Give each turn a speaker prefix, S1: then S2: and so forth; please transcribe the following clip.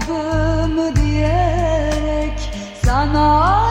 S1: cevabımı diyerek sana